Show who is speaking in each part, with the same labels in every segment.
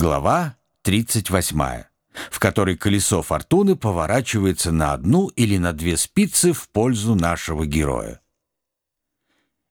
Speaker 1: Глава 38, в которой колесо фортуны поворачивается на одну или на две спицы в пользу нашего героя.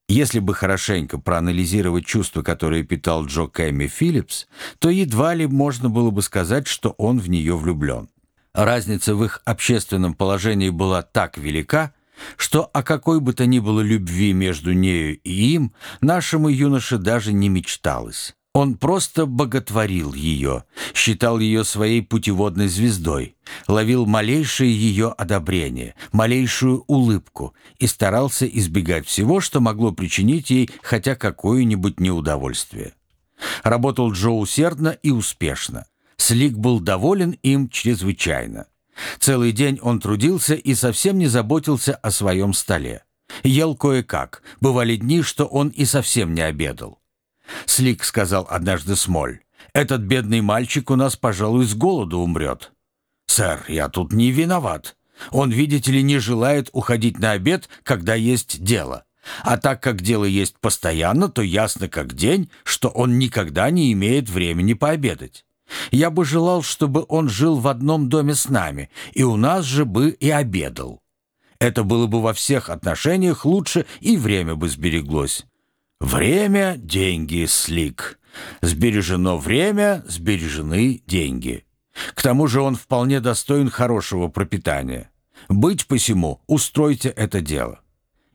Speaker 1: Если бы хорошенько проанализировать чувства, которые питал Джо Кэмми Филлипс, то едва ли можно было бы сказать, что он в нее влюблен. Разница в их общественном положении была так велика, что о какой бы то ни было любви между нею и им нашему юноше даже не мечталось. Он просто боготворил ее, считал ее своей путеводной звездой, ловил малейшее ее одобрение, малейшую улыбку и старался избегать всего, что могло причинить ей хотя какое-нибудь неудовольствие. Работал Джо усердно и успешно. Слик был доволен им чрезвычайно. Целый день он трудился и совсем не заботился о своем столе. Ел кое-как, бывали дни, что он и совсем не обедал. Слик сказал однажды Смоль. «Этот бедный мальчик у нас, пожалуй, с голоду умрет». «Сэр, я тут не виноват. Он, видите ли, не желает уходить на обед, когда есть дело. А так как дело есть постоянно, то ясно как день, что он никогда не имеет времени пообедать. Я бы желал, чтобы он жил в одном доме с нами, и у нас же бы и обедал. Это было бы во всех отношениях лучше, и время бы сбереглось. Время — деньги, Слик. Сбережено время, сбережены деньги. К тому же он вполне достоин хорошего пропитания. Быть посему, устройте это дело.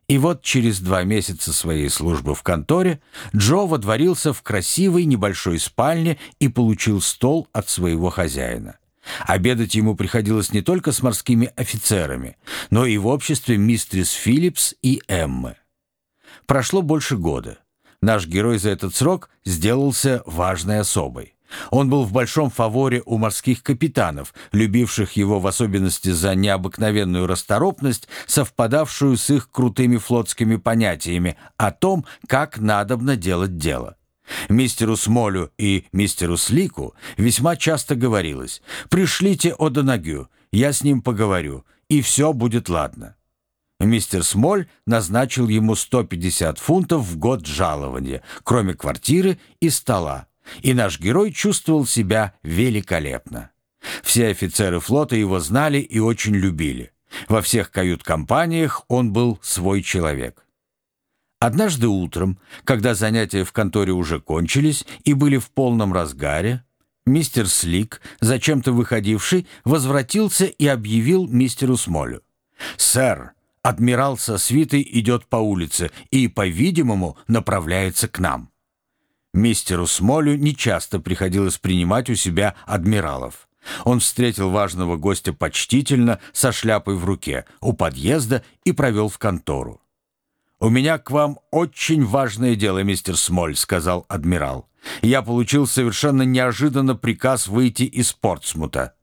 Speaker 1: И вот через два месяца своей службы в конторе Джо водворился в красивой небольшой спальне и получил стол от своего хозяина. Обедать ему приходилось не только с морскими офицерами, но и в обществе мистерис Филлипс и Эммы. Прошло больше года. Наш герой за этот срок сделался важной особой. Он был в большом фаворе у морских капитанов, любивших его в особенности за необыкновенную расторопность, совпадавшую с их крутыми флотскими понятиями о том, как надобно делать дело. Мистеру Смолю и мистеру Слику весьма часто говорилось «Пришлите Одонагю, я с ним поговорю, и все будет ладно». Мистер Смоль назначил ему 150 фунтов в год жалования, кроме квартиры и стола, и наш герой чувствовал себя великолепно. Все офицеры флота его знали и очень любили. Во всех кают-компаниях он был свой человек. Однажды утром, когда занятия в конторе уже кончились и были в полном разгаре, мистер Слик, зачем-то выходивший, возвратился и объявил мистеру Смолю. «Сэр, адмирал со свитой идет по улице и, по-видимому, направляется к нам». Мистеру Смолю нечасто приходилось принимать у себя адмиралов. Он встретил важного гостя почтительно, со шляпой в руке, у подъезда и провел в контору. «У меня к вам очень важное дело, мистер Смоль», — сказал адмирал. «Я получил совершенно неожиданно приказ выйти из Портсмута.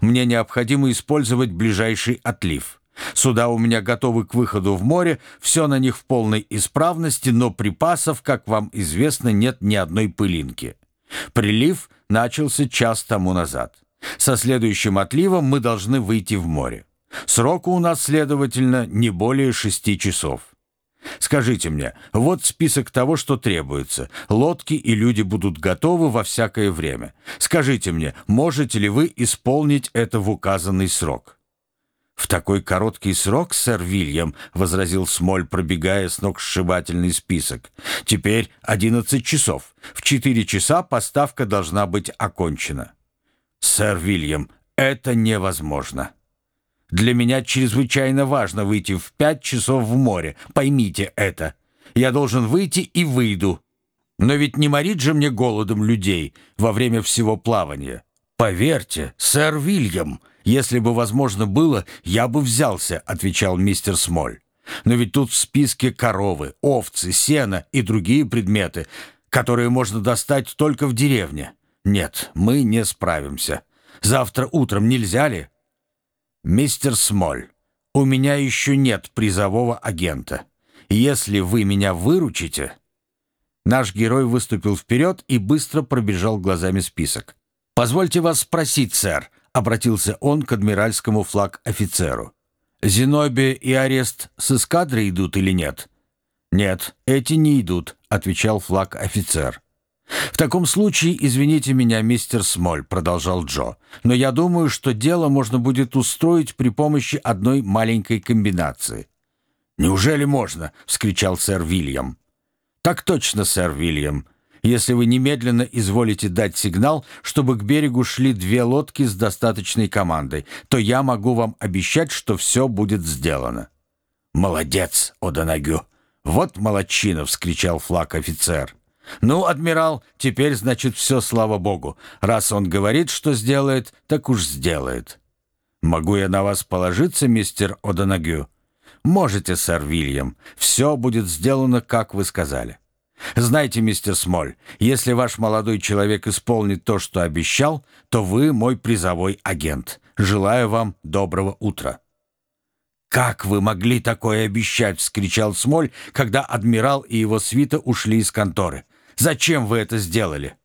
Speaker 1: Мне необходимо использовать ближайший отлив». Суда у меня готовы к выходу в море, все на них в полной исправности, но припасов, как вам известно, нет ни одной пылинки. Прилив начался час тому назад. Со следующим отливом мы должны выйти в море. Сроку у нас, следовательно, не более шести часов. Скажите мне, вот список того, что требуется. Лодки и люди будут готовы во всякое время. Скажите мне, можете ли вы исполнить это в указанный срок?» «В такой короткий срок, сэр Вильям», — возразил Смоль, пробегая с ног сшибательный список. «Теперь одиннадцать часов. В четыре часа поставка должна быть окончена». «Сэр Вильям, это невозможно. Для меня чрезвычайно важно выйти в пять часов в море. Поймите это. Я должен выйти и выйду. Но ведь не морить же мне голодом людей во время всего плавания. Поверьте, сэр Вильям, «Если бы возможно было, я бы взялся», — отвечал мистер Смоль. «Но ведь тут в списке коровы, овцы, сено и другие предметы, которые можно достать только в деревне. Нет, мы не справимся. Завтра утром нельзя ли?» «Мистер Смоль, у меня еще нет призового агента. Если вы меня выручите...» Наш герой выступил вперед и быстро пробежал глазами список. «Позвольте вас спросить, сэр», — обратился он к адмиральскому флаг-офицеру. «Зенобе и арест с эскадрой идут или нет?» «Нет, эти не идут», — отвечал флаг-офицер. «В таком случае, извините меня, мистер Смоль», — продолжал Джо, «но я думаю, что дело можно будет устроить при помощи одной маленькой комбинации». «Неужели можно?» — вскричал сэр Вильям. «Так точно, сэр Вильям. Если вы немедленно изволите дать сигнал, чтобы к берегу шли две лодки с достаточной командой, то я могу вам обещать, что все будет сделано». «Молодец, Оданагю! Вот молодчина!» — вскричал флаг офицер. «Ну, адмирал, теперь, значит, все, слава богу. Раз он говорит, что сделает, так уж сделает». «Могу я на вас положиться, мистер О'Донагю?» «Можете, сэр Вильям. Все будет сделано, как вы сказали». «Знаете, мистер Смоль, если ваш молодой человек исполнит то, что обещал, то вы мой призовой агент. Желаю вам доброго утра». «Как вы могли такое обещать?» — вскричал Смоль, когда адмирал и его свита ушли из конторы. Зачем вы это сделали?»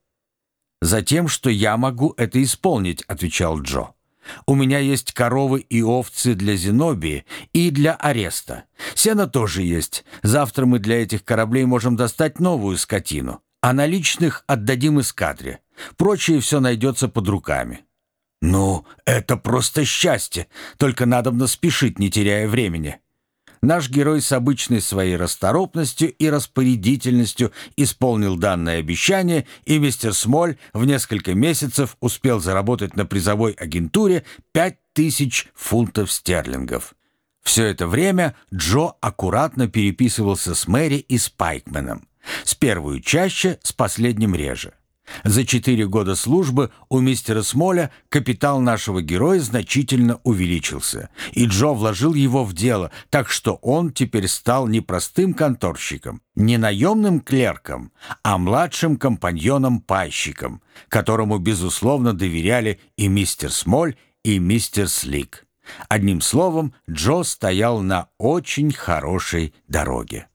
Speaker 1: «Затем, что я могу это исполнить», — отвечал Джо. «У меня есть коровы и овцы для Зенобии и для ареста. Сено тоже есть. Завтра мы для этих кораблей можем достать новую скотину, а наличных отдадим эскадре. Прочее все найдется под руками». «Ну, это просто счастье. Только надо спешить, не теряя времени». Наш герой с обычной своей расторопностью и распорядительностью исполнил данное обещание, и мистер Смоль в несколько месяцев успел заработать на призовой агентуре 5000 фунтов стерлингов. Все это время Джо аккуратно переписывался с Мэри и Спайкменом. С первую чаще, с последним реже. За четыре года службы у мистера Смоля капитал нашего героя значительно увеличился, и Джо вложил его в дело, так что он теперь стал не простым конторщиком, не наемным клерком, а младшим компаньоном-пайщиком, которому, безусловно, доверяли и мистер Смоль, и мистер Слик. Одним словом, Джо стоял на очень хорошей дороге.